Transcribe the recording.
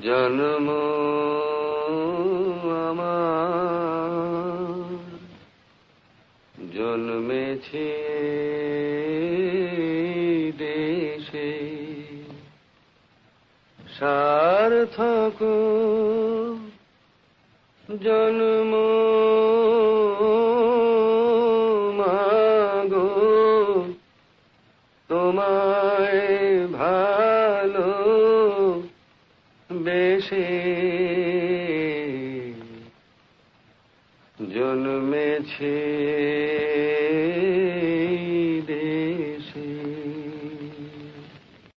জন্ম আমার। জন্মেছে দেশে। সার্থক জন্ম মাগো। তোমায় ভালো বেশে। জন্মেছে।